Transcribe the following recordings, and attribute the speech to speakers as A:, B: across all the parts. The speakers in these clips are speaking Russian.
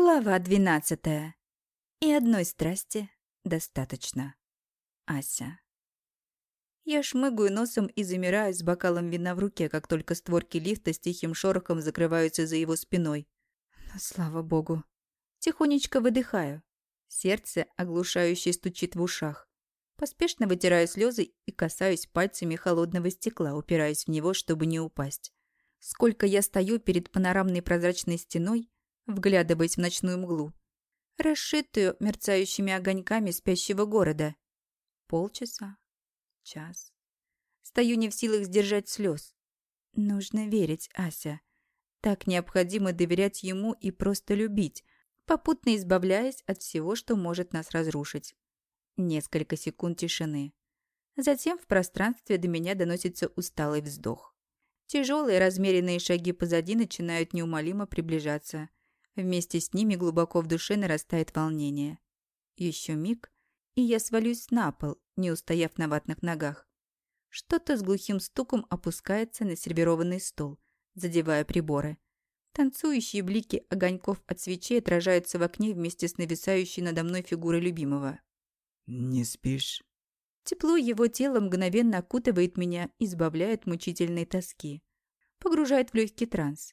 A: Глава двенадцатая. И одной страсти достаточно. Ася. Я шмыгаю носом и замираю с бокалом вина в руке, как только створки лифта с тихим шорохом закрываются за его спиной. Но слава богу. Тихонечко выдыхаю. Сердце оглушающе стучит в ушах. Поспешно вытираю слезы и касаюсь пальцами холодного стекла, упираясь в него, чтобы не упасть. Сколько я стою перед панорамной прозрачной стеной, вглядываясь в ночную мглу, расшитую мерцающими огоньками спящего города. Полчаса, час. Стою не в силах сдержать слез. Нужно верить, Ася. Так необходимо доверять ему и просто любить, попутно избавляясь от всего, что может нас разрушить. Несколько секунд тишины. Затем в пространстве до меня доносится усталый вздох. Тяжелые размеренные шаги позади начинают неумолимо приближаться. Вместе с ними глубоко в душе нарастает волнение. Еще миг, и я свалюсь на пол, не устояв на ватных ногах. Что-то с глухим стуком опускается на сервированный стол, задевая приборы. Танцующие блики огоньков от свечей отражаются в окне вместе с нависающей надо мной фигурой любимого.
B: «Не спишь?»
A: Тепло его тела мгновенно окутывает меня, избавляет мучительной тоски. Погружает в легкий транс.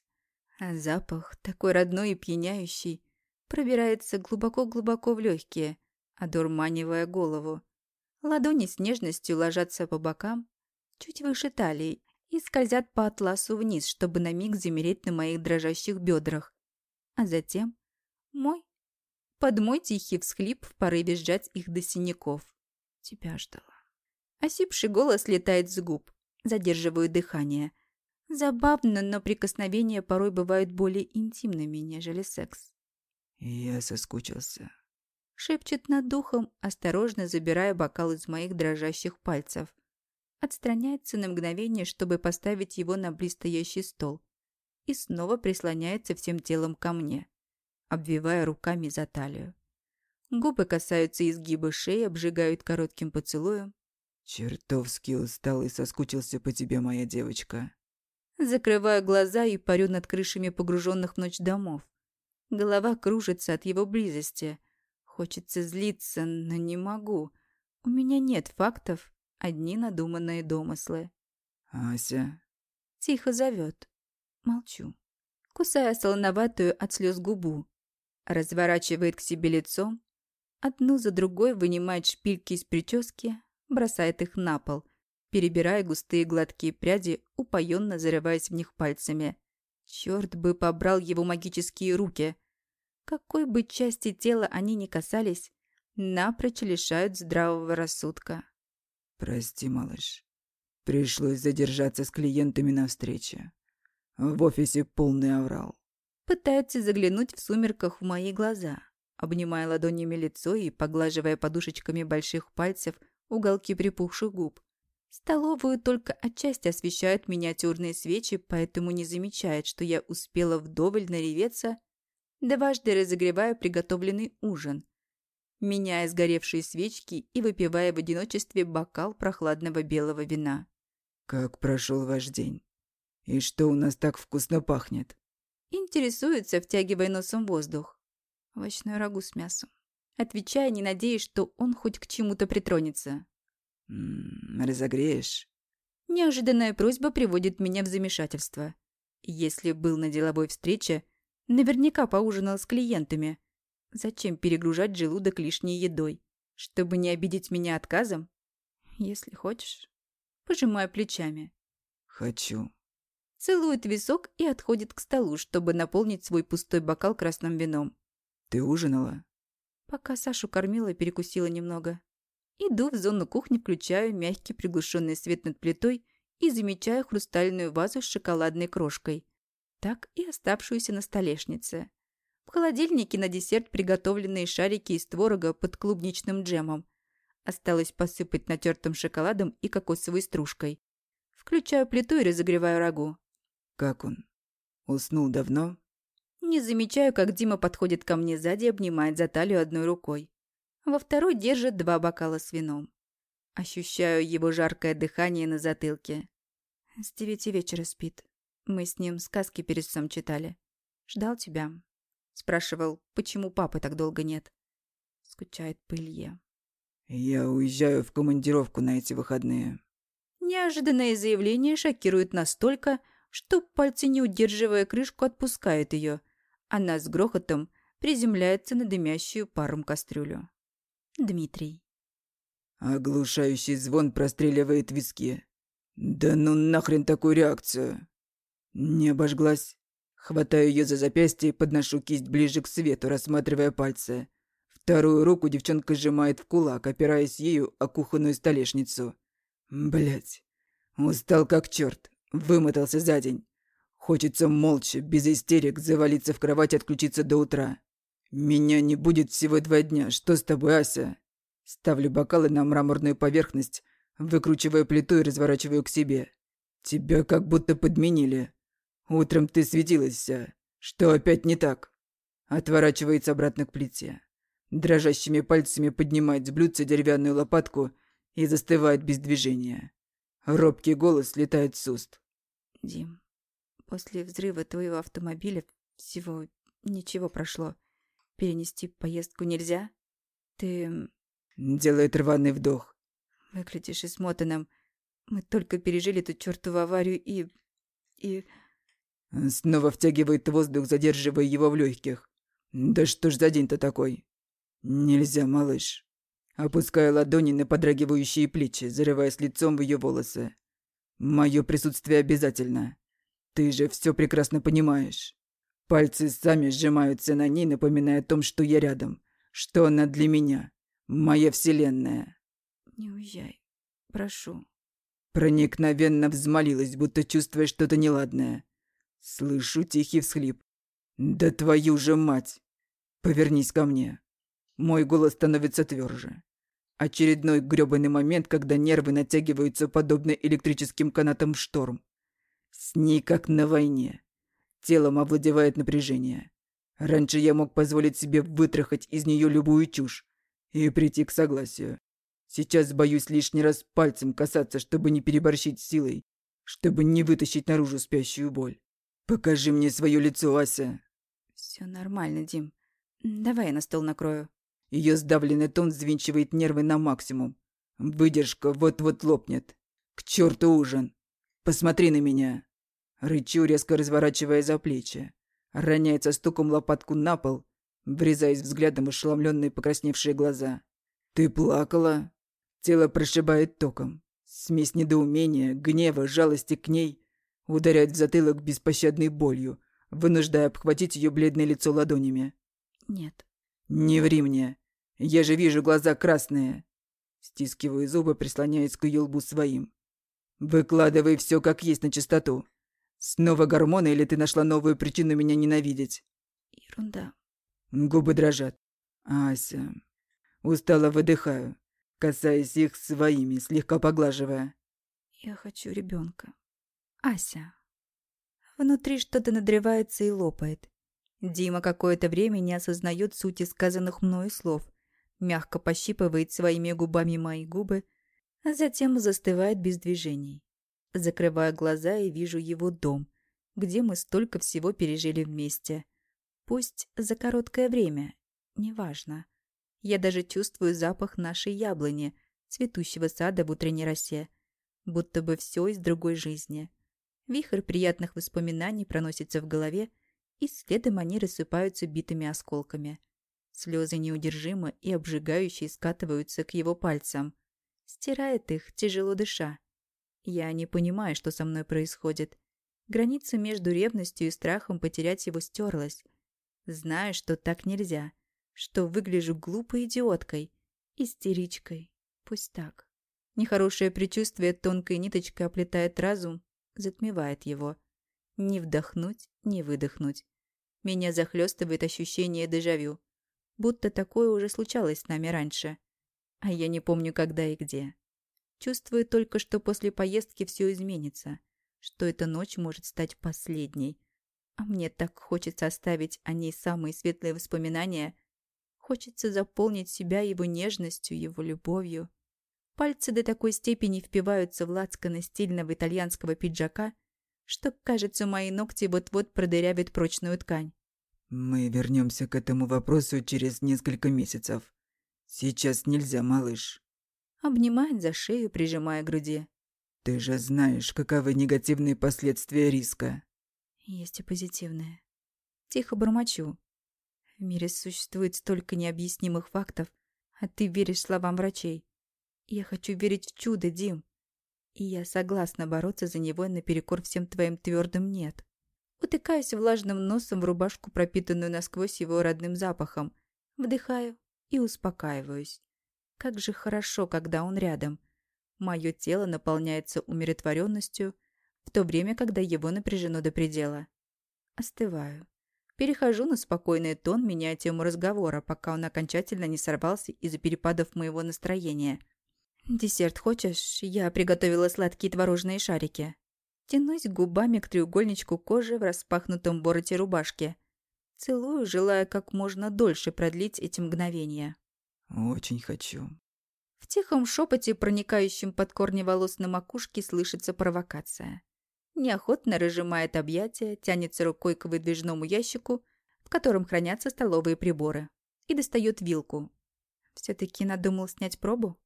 A: А запах, такой родной и пьяняющий, пробирается глубоко-глубоко в легкие, одурманивая голову. Ладони с нежностью ложатся по бокам, чуть выше талии, и скользят по атласу вниз, чтобы на миг замереть на моих дрожащих бедрах. А затем мой, под мой тихий всхлип в порыве сжать их до синяков. Тебя ждала. Осипший голос летает с губ, задерживаю дыхание – Забавно, но прикосновения порой бывают более интимными, нежели секс.
B: «Я соскучился», —
A: шепчет над духом, осторожно забирая бокал из моих дрожащих пальцев. Отстраняется на мгновение, чтобы поставить его на близстоящий стол. И снова прислоняется всем телом ко мне, обвивая руками за талию. Губы касаются изгиба шеи, обжигают коротким поцелуем.
B: «Чертовски устал и соскучился по тебе, моя девочка»,
A: Закрываю глаза и парю над крышами погруженных в ночь домов. Голова кружится от его близости. Хочется злиться, но не могу. У меня нет фактов, одни надуманные домыслы.
B: «Ася?»
A: Тихо зовет. Молчу. Кусая солоноватую от слез губу. Разворачивает к себе лицом. Одну за другой вынимает шпильки из прически, бросает их на пол – перебирая густые гладкие пряди, упоенно зарываясь в них пальцами. Черт бы побрал его магические руки. Какой бы части тела они ни касались, напрочь лишают здравого рассудка.
B: «Прости, малыш. Пришлось задержаться с клиентами на встрече. В офисе полный аврал».
A: Пытается заглянуть в сумерках в мои глаза, обнимая ладонями лицо и поглаживая подушечками больших пальцев уголки припухших губ. Столовую только отчасти освещают миниатюрные свечи, поэтому не замечает, что я успела вдоволь нареветься, дважды разогревая приготовленный ужин, меняя сгоревшие свечки и выпивая в одиночестве бокал прохладного белого вина.
B: «Как прошел ваш день? И что у нас так вкусно пахнет?»
A: Интересуется, втягивая носом воздух. Овощной рагу с мясом. Отвечая, не надеясь, что он хоть к чему-то притронется.
B: Разогреешь?
A: Неожиданная просьба приводит меня в замешательство. Если был на деловой встрече, наверняка поужинал с клиентами. Зачем перегружать желудок лишней едой? Чтобы не обидеть меня отказом? Если хочешь. Пожимаю плечами.
B: Хочу.
A: Целует висок и отходит к столу, чтобы наполнить свой пустой бокал красным вином.
B: Ты ужинала?
A: Пока Сашу кормила, перекусила немного. Иду в зону кухни, включаю мягкий приглушенный свет над плитой и замечаю хрустальную вазу с шоколадной крошкой. Так и оставшуюся на столешнице. В холодильнике на десерт приготовленные шарики из творога под клубничным джемом. Осталось посыпать натертым шоколадом и кокосовой стружкой. Включаю плиту и разогреваю рагу.
B: «Как он? Уснул давно?»
A: Не замечаю, как Дима подходит ко мне сзади и обнимает за талию одной рукой. Во второй держит два бокала с вином. Ощущаю его жаркое дыхание на затылке. С девяти вечера спит. Мы с ним сказки перед сном читали. Ждал тебя. Спрашивал, почему папы так долго нет. Скучает по Илье.
B: Я уезжаю в командировку на эти выходные.
A: Неожиданное заявление шокирует настолько, что пальцы, не удерживая крышку, отпускают ее. Она с грохотом приземляется на дымящую паром кастрюлю. Дмитрий.
B: Оглушающий звон простреливает виски. Да ну нахрен такую реакцию? Не обожглась. Хватаю ее за запястье и подношу кисть ближе к свету, рассматривая пальцы. Вторую руку девчонка сжимает в кулак, опираясь ею о кухонную столешницу. Блять. Устал как черт. Вымотался за день. Хочется молча, без истерик, завалиться в кровать и отключиться до утра. Меня не будет всего два дня. Что с тобой, Ася? Ставлю бокалы на мраморную поверхность, выкручиваю плиту и разворачиваю к себе. Тебя как будто подменили. Утром ты светилась. Что опять не так? Отворачивается обратно к плите. Дрожащими пальцами поднимает с блюдца деревянную лопатку и застывает без движения. Робкий голос летает с уст.
A: Дим, после взрыва твоего автомобиля всего ничего прошло. Перенести поездку нельзя? Ты
B: Делает рваный вдох.
A: Выглядишь измотанным. Мы только пережили эту чертову аварию и... и...
B: Снова втягивает воздух, задерживая его в легких. Да что ж за день-то такой? Нельзя, малыш. Опуская ладони на подрагивающие плечи, зарываясь лицом в ее волосы. Мое присутствие обязательно. Ты же все прекрасно понимаешь. Пальцы сами сжимаются на ней, напоминая о том, что я рядом, что она для меня. Моя вселенная.
A: Не уезжай. Прошу.
B: Проникновенно взмолилась, будто чувствуя что-то неладное. Слышу тихий всхлип. Да твою же мать! Повернись ко мне. Мой голос становится тверже. Очередной грёбаный момент, когда нервы натягиваются подобно электрическим канатам в шторм. С ней как на войне. Телом овладевает напряжение. Раньше я мог позволить себе вытрахать из нее любую чушь, и прийти к согласию. Сейчас боюсь лишний раз пальцем касаться, чтобы не переборщить силой, чтобы не вытащить наружу спящую боль. Покажи мне свое лицо, Ася.
A: Все нормально, Дим. Давай я на стол накрою.
B: Ее сдавленный тон взвинчивает нервы на максимум. Выдержка вот-вот лопнет. К черту ужин. Посмотри на меня. Рычу, резко разворачивая за плечи. Роняет со стуком лопатку на пол врезаясь взглядом в ошеломленные покрасневшие глаза. «Ты плакала?» Тело прошибает током. Смесь недоумения, гнева, жалости к ней ударяет в затылок беспощадной болью, вынуждая обхватить ее бледное лицо ладонями.
A: «Нет».
B: «Не ври мне. Я же вижу глаза красные». Стискиваю зубы, прислоняясь к ее лбу своим. «Выкладывай все как есть на чистоту. Снова гормоны или ты нашла новую причину меня ненавидеть?»
A: «Ерунда.
B: Губы дрожат. Ася. Устало выдыхаю, касаясь их своими, слегка поглаживая.
A: Я хочу ребенка. Ася. Внутри что-то надревается и лопает. Дима какое-то время не осознает сути сказанных мною слов, мягко пощипывает своими губами мои губы, а затем застывает без движений. Закрываю глаза и вижу его дом, где мы столько всего пережили вместе – Пусть за короткое время, неважно. Я даже чувствую запах нашей яблони, цветущего сада в утренней росе, будто бы все из другой жизни. Вихрь приятных воспоминаний проносится в голове, и следом они рассыпаются битыми осколками. Слезы неудержимо и обжигающие скатываются к его пальцам. Стирает их, тяжело дыша. Я не понимаю, что со мной происходит. Граница между ревностью и страхом потерять его стерлась. Знаю, что так нельзя, что выгляжу глупой идиоткой, истеричкой. Пусть так. Нехорошее предчувствие тонкой ниточкой оплетает разум, затмевает его. Не вдохнуть, не выдохнуть. Меня захлестывает ощущение дежавю. Будто такое уже случалось с нами раньше. А я не помню, когда и где. Чувствую только, что после поездки все изменится. Что эта ночь может стать последней. А мне так хочется оставить о ней самые светлые воспоминания. Хочется заполнить себя его нежностью, его любовью. Пальцы до такой степени впиваются в лацканы стильного итальянского пиджака, что, кажется, мои ногти вот-вот продырявят прочную ткань.
B: Мы вернемся к этому вопросу через несколько месяцев. Сейчас нельзя, малыш.
A: Обнимает за шею, прижимая к груди.
B: Ты же знаешь, каковы негативные последствия риска.
A: Есть и позитивные. Тихо бормочу. В мире существует столько необъяснимых фактов, а ты веришь словам врачей. Я хочу верить в чудо, Дим. И я согласна бороться за него наперекор всем твоим твердым «нет». Утыкаюсь влажным носом в рубашку, пропитанную насквозь его родным запахом. Вдыхаю и успокаиваюсь. Как же хорошо, когда он рядом. Мое тело наполняется умиротворенностью, в то время, когда его напряжено до предела. Остываю. Перехожу на спокойный тон, меняя тему разговора, пока он окончательно не сорвался из-за перепадов моего настроения. «Десерт хочешь? Я приготовила сладкие творожные шарики». Тянусь губами к треугольничку кожи в распахнутом бороте рубашки. Целую, желая как можно дольше продлить эти мгновения.
B: «Очень хочу».
A: В тихом шепоте, проникающем под корни волос на макушке, слышится провокация. Неохотно разжимает объятия, тянется рукой к выдвижному ящику, в котором хранятся столовые приборы, и достает вилку. Все-таки надумал снять пробу?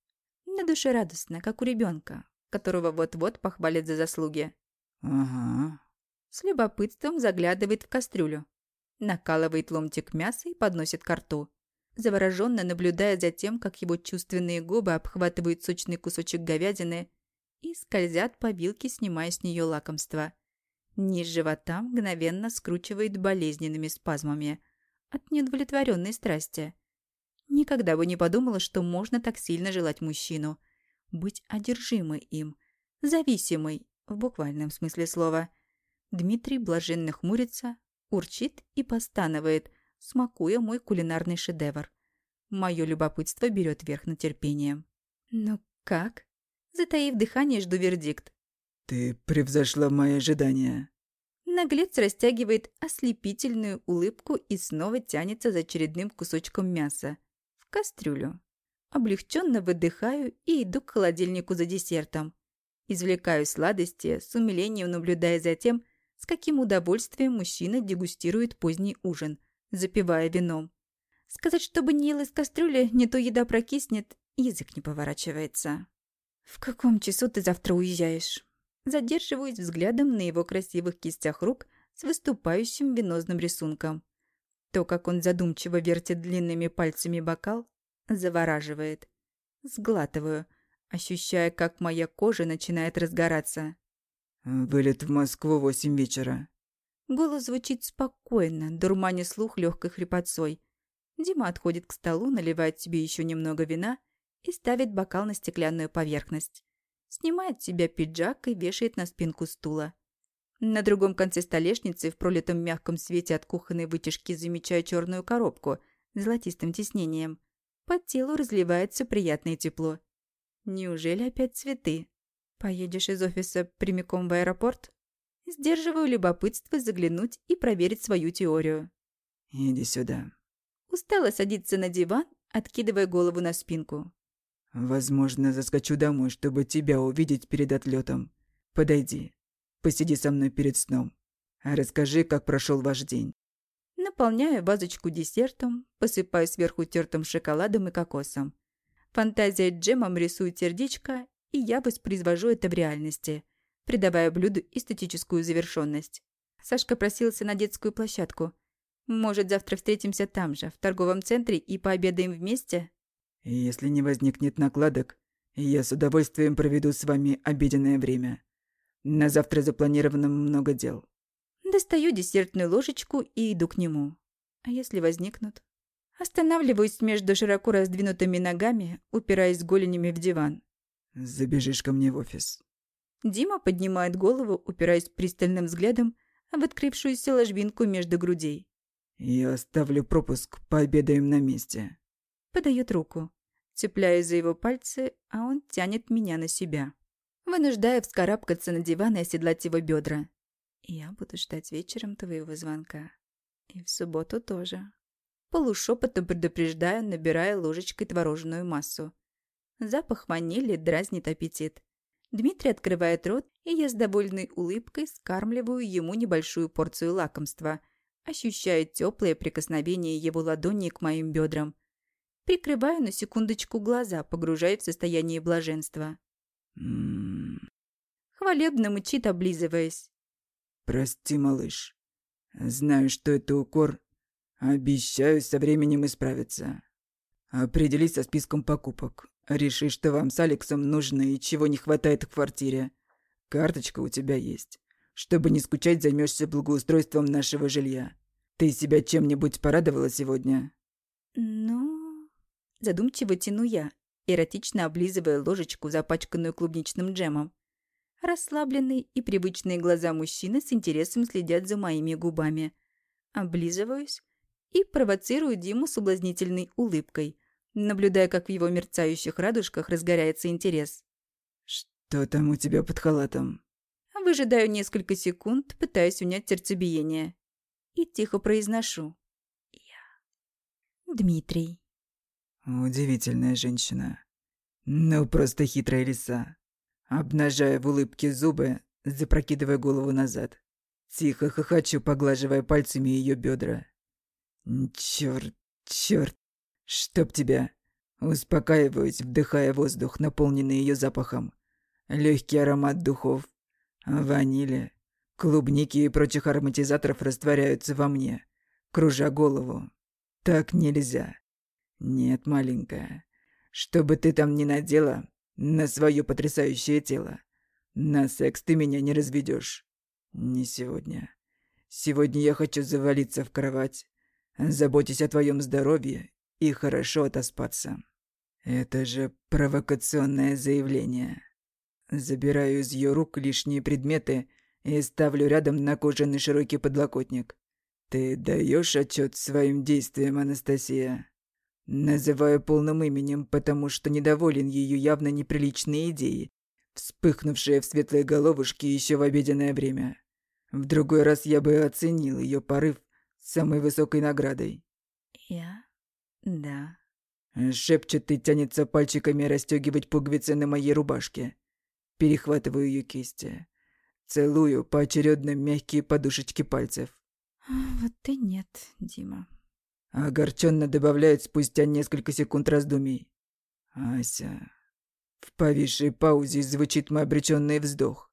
A: На душе радостно, как у ребенка, которого вот-вот похвалят за заслуги.
B: «Ага».
A: С любопытством заглядывает в кастрюлю. Накалывает ломтик мяса и подносит ко рту. Завороженно наблюдая за тем, как его чувственные губы обхватывают сочный кусочек говядины и скользят по вилке, снимая с нее лакомство. Низ живота мгновенно скручивает болезненными спазмами от неудовлетворенной страсти. Никогда бы не подумала, что можно так сильно желать мужчину. Быть одержимой им, зависимой в буквальном смысле слова. Дмитрий блаженно хмурится, урчит и постанывает, смакуя мой кулинарный шедевр. Мое любопытство берет верх над терпением. «Ну как?» Затаив дыхание, жду вердикт.
B: «Ты превзошла мои ожидания».
A: Наглец растягивает ослепительную улыбку и снова тянется за очередным кусочком мяса. В кастрюлю. Облегченно выдыхаю и иду к холодильнику за десертом. Извлекаю сладости, с умилением наблюдая за тем, с каким удовольствием мужчина дегустирует поздний ужин, запивая вином. Сказать, чтобы не ел из кастрюли, не то еда прокиснет, язык не поворачивается. «В каком часу ты завтра уезжаешь?» Задерживаюсь взглядом на его красивых кистях рук с выступающим венозным рисунком. То, как он задумчиво вертит длинными пальцами бокал, завораживает. Сглатываю – ощущая, как моя кожа начинает разгораться.
B: «Вылет в Москву восемь вечера».
A: Голос звучит спокойно, дурманя слух легкой хрипотцой. Дима отходит к столу, наливает себе еще немного вина и ставит бокал на стеклянную поверхность. Снимает с себя пиджак и вешает на спинку стула. На другом конце столешницы, в пролитом мягком свете от кухонной вытяжки, замечаю черную коробку с золотистым тиснением. По телу разливается приятное тепло. Неужели опять цветы? Поедешь из офиса прямиком в аэропорт? Сдерживаю любопытство заглянуть и проверить свою теорию.
B: Иди сюда.
A: Устала садиться на диван, откидывая голову на спинку.
B: Возможно, заскочу домой, чтобы тебя увидеть перед отлетом. Подойди. Посиди со мной перед сном. Расскажи, как прошел ваш день.
A: Наполняю вазочку десертом, посыпаю сверху тертым шоколадом и кокосом. Фантазия джемом рисует сердечко, и я воспроизвожу это в реальности, придавая блюду эстетическую завершенность. Сашка просился на детскую площадку. Может, завтра встретимся там же, в торговом центре, и пообедаем вместе?
B: Если не возникнет накладок, я с удовольствием проведу с вами обеденное время. На завтра запланировано много дел.
A: Достаю десертную ложечку и иду к нему. А если возникнут? Останавливаюсь между широко раздвинутыми ногами, упираясь голенями в диван.
B: «Забежишь ко мне в офис».
A: Дима поднимает голову, упираясь пристальным взглядом в открывшуюся ложбинку между грудей.
B: «Я оставлю пропуск, пообедаем на месте».
A: Подает руку. Цепляюсь за его пальцы, а он тянет меня на себя. Вынуждая вскарабкаться на диван и оседлать его бедра. Я буду ждать вечером твоего звонка. И в субботу тоже. Полушепотом предупреждаю, набирая ложечкой творожную массу. Запах ванили дразнит аппетит. Дмитрий открывает рот, и я с довольной улыбкой скармливаю ему небольшую порцию лакомства, ощущая теплое прикосновение его ладони к моим бедрам. Прикрываю на секундочку глаза, погружая в состояние блаженства. Хвалебно мычит, облизываясь.
B: Прости, малыш. Знаю, что это укор. Обещаю со временем исправиться. Определись со списком покупок. Реши, что вам с Алексом нужно и чего не хватает в квартире. Карточка у тебя есть. Чтобы не скучать, займешься благоустройством нашего жилья. Ты себя чем-нибудь порадовала сегодня?
A: Ну... Задумчиво тяну я, эротично облизывая ложечку, запачканную клубничным джемом. Расслабленные и привычные глаза мужчины с интересом следят за моими губами. Облизываюсь и провоцирую Диму соблазнительной улыбкой, наблюдая, как в его мерцающих радужках разгорается интерес.
B: Что там у тебя под халатом?
A: Выжидаю несколько секунд, пытаясь унять сердцебиение. И тихо произношу. Я. Дмитрий.
B: Удивительная женщина. Ну, просто хитрая лиса. Обнажая в улыбке зубы, запрокидывая голову назад. Тихо хохочу, поглаживая пальцами ее бедра. Черт, черт, чтоб тебя. Успокаиваюсь, вдыхая воздух, наполненный ее запахом. Легкий аромат духов, ванили, клубники и прочих ароматизаторов растворяются во мне, кружа голову. Так нельзя. Нет, маленькая. Что бы ты там ни надела на свое потрясающее тело, на секс ты меня не разведешь. Не сегодня. Сегодня я хочу завалиться в кровать, заботясь о твоем здоровье и хорошо отоспаться. Это же провокационное заявление. Забираю из ее рук лишние предметы и ставлю рядом на кожаный широкий подлокотник. Ты даешь отчет своим действиям, Анастасия? Называю полным именем, потому что недоволен ее явно неприличной идеей, вспыхнувшей в светлой головушке еще в обеденное время. В другой раз я бы оценил ее порыв самой высокой наградой.
A: Я? Да.
B: Шепчет и тянется пальчиками расстегивать пуговицы на моей рубашке. Перехватываю ее кисти. Целую поочередно мягкие подушечки пальцев.
A: Вот и нет, Дима.
B: Огорченно добавляет спустя несколько секунд раздумий. Ася. В повисшей паузе звучит мой обреченный вздох.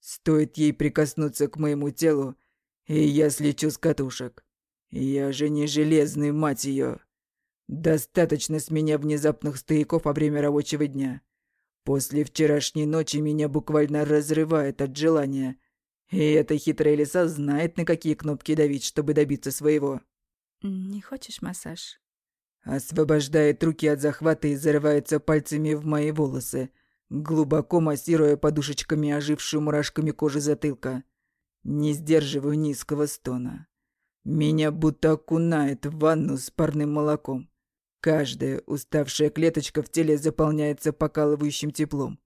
B: Стоит ей прикоснуться к моему телу, и я слечу с катушек. Я же не железный, мать ее. Достаточно с меня внезапных стояков во время рабочего дня. После вчерашней ночи меня буквально разрывает от желания. И эта хитрая лиса знает, на какие кнопки давить, чтобы добиться своего.
A: Не хочешь массаж?
B: Освобождает руки от захвата и зарывается пальцами в мои волосы, глубоко массируя подушечками ожившую мурашками кожи затылка. Не сдерживаю низкого стона. Меня будто окунает в ванну с парным молоком. Каждая уставшая клеточка в теле заполняется покалывающим теплом.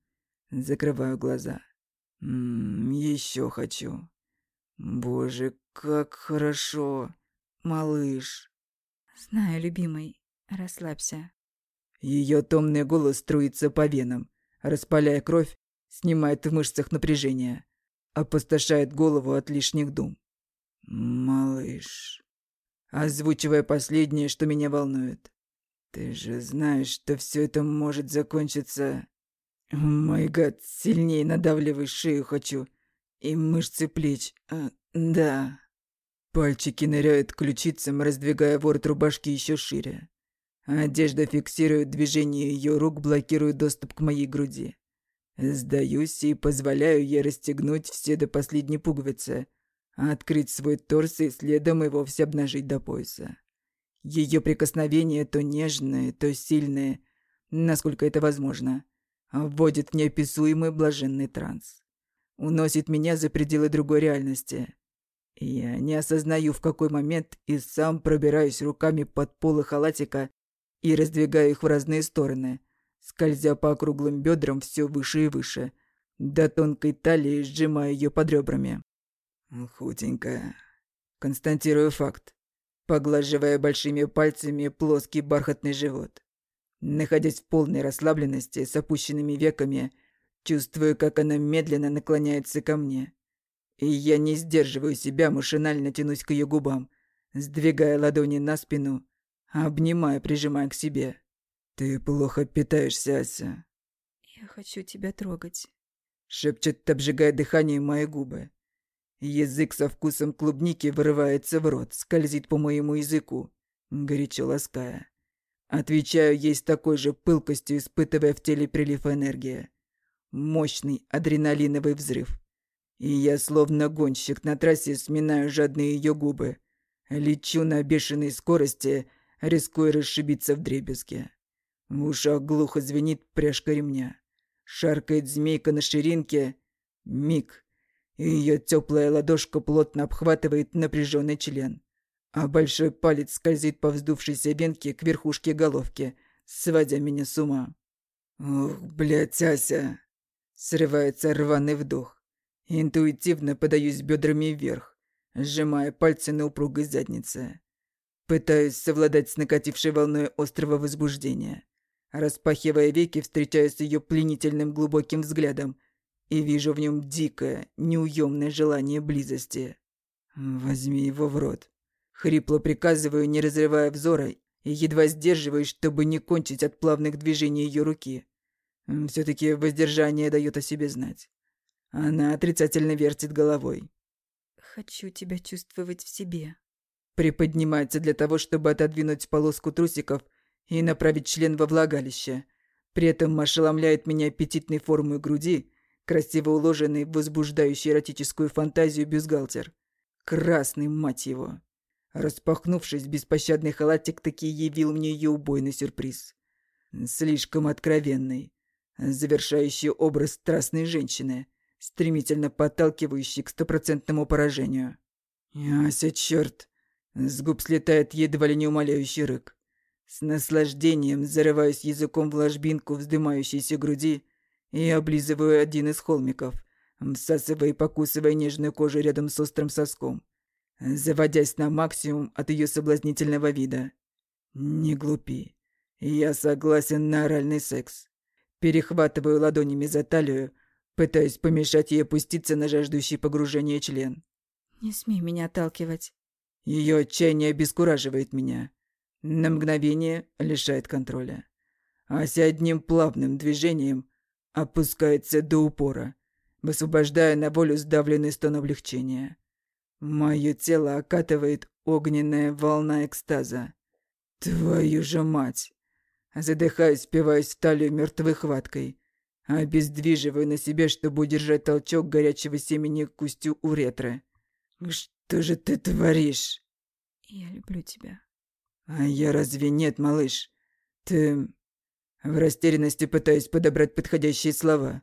B: Закрываю глаза. Ммм, еще хочу. Боже, как хорошо. Малыш.
A: Знаю, любимый. Расслабься.
B: Ее томный голос струится по венам, распаляя кровь, снимает в мышцах напряжение, опустошает голову от лишних дум. «Малыш», озвучивая последнее, что меня волнует. «Ты же знаешь, что все это может закончиться...» «Мой гад, сильнее надавливай шею хочу. И мышцы плеч. А, да». Пальчики ныряют к ключицам, раздвигая ворот рубашки еще шире. Одежда фиксирует движение ее рук, блокирует доступ к моей груди. Сдаюсь и позволяю ей расстегнуть все до последней пуговицы, открыть свой торс и следом и вовсе обнажить до пояса. Ее прикосновения то нежные, то сильные, насколько это возможно, вводит в неописуемый блаженный транс. Уносит меня за пределы другой реальности, я не осознаю, в какой момент, и сам пробираюсь руками под полы халатика и раздвигаю их в разные стороны, скользя по округлым бедрам все выше и выше, до тонкой талии сжимая ее под ребрами. Худенькая. Константирую факт, поглаживая большими пальцами плоский бархатный живот. Находясь в полной расслабленности, с опущенными веками, чувствую, как она медленно наклоняется ко мне – и я не сдерживаю себя, машинально тянусь к ее губам, сдвигая ладони на спину, обнимая, прижимая к себе. «Ты плохо питаешься, Ася».
A: «Я хочу тебя трогать», —
B: шепчет, обжигая дыхание мои губы. Язык со вкусом клубники вырывается в рот, скользит по моему языку, горячо лаская. Отвечаю ей с такой же пылкостью, испытывая в теле прилив энергии. Мощный адреналиновый взрыв. И я, словно гонщик на трассе, сминаю жадные ее губы. Лечу на бешеной скорости, рискуя расшибиться в дребезге. В ушах глухо звенит пряжка ремня. Шаркает змейка на ширинке. Миг. И ее теплая ладошка плотно обхватывает напряженный член а большой палец скользит по вздувшейся венке к верхушке головки, сводя меня с ума. «Ух, блядь, Ася!» Срывается рваный вдох. Интуитивно подаюсь бедрами вверх, сжимая пальцы на упругой заднице. Пытаюсь совладать с накатившей волной острого возбуждения. Распахивая веки, встречаюсь с ее пленительным глубоким взглядом и вижу в нем дикое, неуемное желание близости. «Возьми его в рот», Хрипло приказываю, не разрывая взора, и едва сдерживаюсь, чтобы не кончить от плавных движений ее руки. Все-таки воздержание дает о себе знать. Она отрицательно вертит головой.
A: «Хочу тебя чувствовать в себе».
B: Приподнимается для того, чтобы отодвинуть полоску трусиков и направить член во влагалище. При этом ошеломляет меня аппетитной формой груди, красиво уложенный в возбуждающую эротическую фантазию бюстгальтер. Красный, мать его. Распахнувшись, беспощадный халатик таки явил мне ее убойный сюрприз. Слишком откровенный, завершающий образ страстной женщины, стремительно подталкивающий к стопроцентному поражению. «Ася, черт!» С губ слетает едва ли не умоляющий рык. С наслаждением зарываюсь языком в ложбинку вздымающейся груди и облизываю один из холмиков, всасывая и покусывая нежную кожу рядом с острым соском заводясь на максимум от ее соблазнительного вида. «Не глупи. Я согласен на оральный секс. Перехватываю ладонями за талию, пытаясь помешать ей опуститься на жаждущий погружение член.
A: «Не смей меня отталкивать».
B: Ее отчаяние обескураживает меня. На мгновение лишает контроля. Ася одним плавным движением опускается до упора, высвобождая на волю сдавленный стон облегчения. Мое тело окатывает огненная волна экстаза. Твою же мать! Задыхаюсь, впиваюсь в талию мертвой хваткой. Обездвиживаю на себе, чтобы удержать толчок горячего семени к кустю уретры. Что же ты творишь?
A: Я люблю тебя.
B: А я разве нет, малыш? Ты... В растерянности пытаюсь подобрать подходящие слова.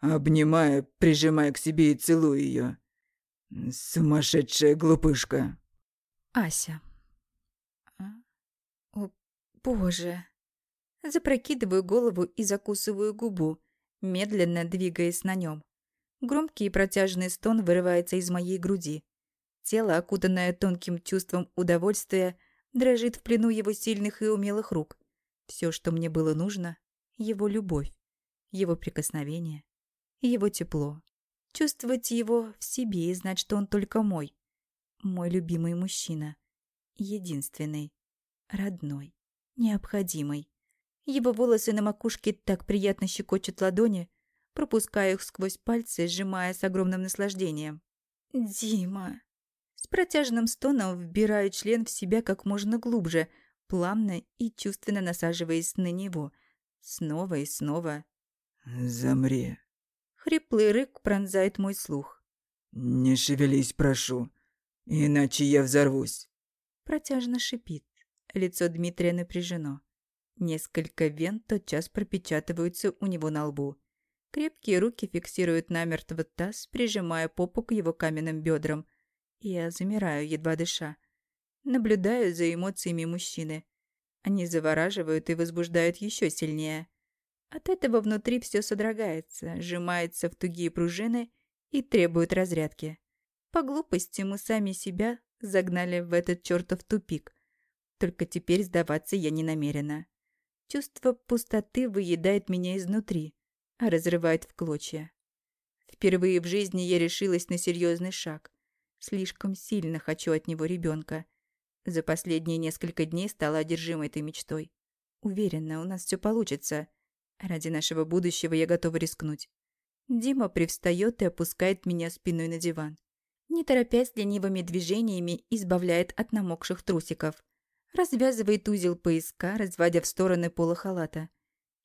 B: Обнимая, прижимая к себе и целую ее. Сумасшедшая глупышка.
A: Ася. А? О, боже. Запрокидываю голову и закусываю губу, медленно двигаясь на нем. Громкий и протяжный стон вырывается из моей груди. Тело, окутанное тонким чувством удовольствия, дрожит в плену его сильных и умелых рук. Все, что мне было нужно — его любовь, его прикосновение, его тепло. Чувствовать его в себе и знать, что он только мой. Мой любимый мужчина. Единственный. Родной. Необходимый. Его волосы на макушке так приятно щекочут ладони, пропуская их сквозь пальцы, сжимая с огромным наслаждением. «Дима!» С протяжным стоном вбираю член в себя как можно глубже, плавно и чувственно насаживаясь на него. Снова и снова.
B: «Замри!»
A: Хриплый рык пронзает мой слух.
B: «Не шевелись, прошу, иначе я взорвусь».
A: Протяжно шипит. Лицо Дмитрия напряжено. Несколько вен тотчас пропечатываются у него на лбу. Крепкие руки фиксируют намертво таз, прижимая попу к его каменным бедрам. Я замираю, едва дыша. Наблюдаю за эмоциями мужчины. Они завораживают и возбуждают еще сильнее. От этого внутри все содрогается, сжимается в тугие пружины и требует разрядки. По глупости мы сами себя загнали в этот чертов тупик. Только теперь сдаваться я не намерена. Чувство пустоты выедает меня изнутри, а разрывает в клочья. Впервые в жизни я решилась на серьезный шаг. Слишком сильно хочу от него ребенка. За последние несколько дней стала одержимой этой мечтой. Уверена, у нас все получится. Ради нашего будущего я готова рискнуть. Дима привстает и опускает меня спиной на диван. Не торопясь ленивыми движениями, избавляет от намокших трусиков. Развязывает узел пояска, разводя в стороны пола халата.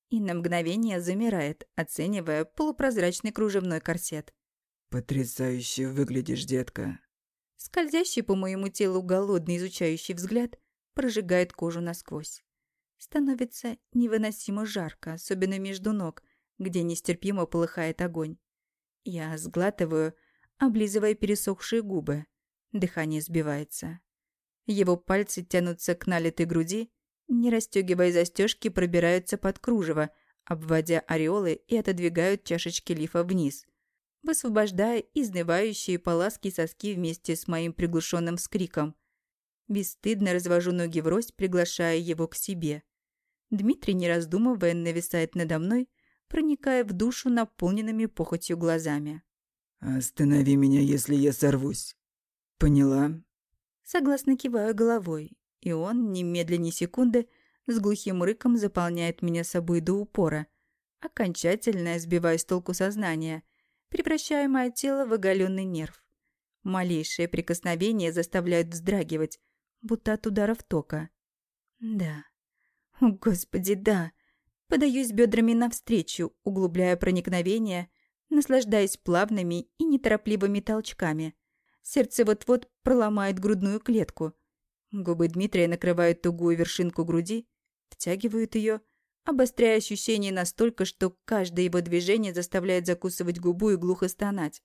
A: И на мгновение замирает, оценивая полупрозрачный кружевной корсет.
B: «Потрясающе выглядишь, детка».
A: Скользящий по моему телу голодный изучающий взгляд прожигает кожу насквозь. Становится невыносимо жарко, особенно между ног, где нестерпимо полыхает огонь. Я сглатываю, облизывая пересохшие губы. Дыхание сбивается. Его пальцы тянутся к налитой груди, не расстегивая застежки, пробираются под кружево, обводя ореолы и отодвигают чашечки лифа вниз, высвобождая изнывающие поласки соски вместе с моим приглушенным скриком. Бесстыдно развожу ноги врозь, приглашая его к себе. Дмитрий, не раздумывая, нависает надо мной, проникая в душу наполненными похотью глазами.
B: «Останови меня, если я сорвусь. Поняла?»
A: Согласно киваю головой, и он, немедленно секунды, с глухим рыком заполняет меня собой до упора, окончательно сбивая с толку сознания, превращая мое тело в оголенный нерв. Малейшее прикосновение заставляет вздрагивать, будто от ударов тока. Да. О, Господи, да. Подаюсь бедрами навстречу, углубляя проникновение, наслаждаясь плавными и неторопливыми толчками. Сердце вот-вот проломает грудную клетку. Губы Дмитрия накрывают тугую вершинку груди, втягивают ее, обостряя ощущение настолько, что каждое его движение заставляет закусывать губу и глухо стонать.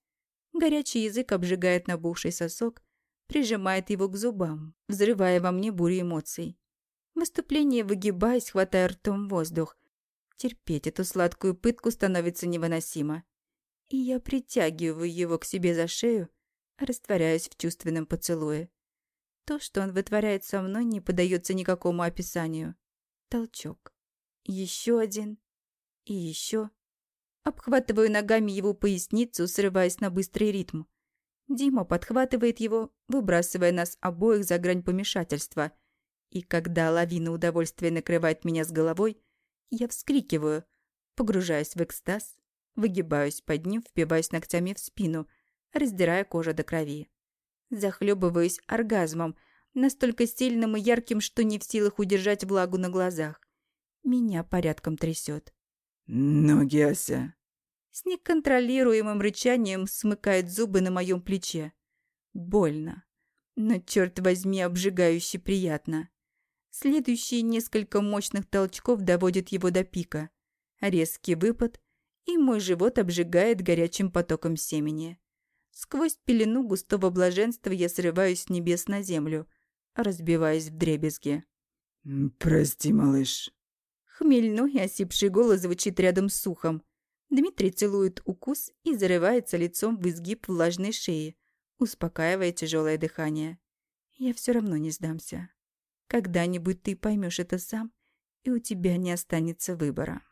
A: Горячий язык обжигает набухший сосок, прижимает его к зубам, взрывая во мне бурю эмоций. В выступлении выгибаясь, хватая ртом воздух, Терпеть эту сладкую пытку становится невыносимо. И я притягиваю его к себе за шею, растворяясь в чувственном поцелуе. То, что он вытворяет со мной, не поддается никакому описанию. Толчок. Еще один. И еще. Обхватываю ногами его поясницу, срываясь на быстрый ритм. Дима подхватывает его, выбрасывая нас обоих за грань помешательства. И когда лавина удовольствия накрывает меня с головой, я вскрикиваю, погружаюсь в экстаз, выгибаюсь под ним, впиваясь ногтями в спину, раздирая кожу до крови. Захлебываюсь оргазмом, настолько сильным и ярким, что не в силах удержать влагу на глазах. Меня порядком трясет.
B: «Ноги, Ася!»
A: С неконтролируемым рычанием смыкает зубы на моем плече. Больно. Но, черт возьми, обжигающе приятно. Следующие несколько мощных толчков доводят его до пика. Резкий выпад, и мой живот обжигает горячим потоком семени. Сквозь пелену густого блаженства я срываюсь с небес на землю, разбиваясь в дребезги.
B: «Прости, малыш».
A: Хмельной осипший голос звучит рядом с ухом. Дмитрий целует укус и зарывается лицом в изгиб влажной шеи, успокаивая тяжелое дыхание. Я все равно не сдамся. Когда-нибудь ты поймешь это сам, и у тебя не останется выбора.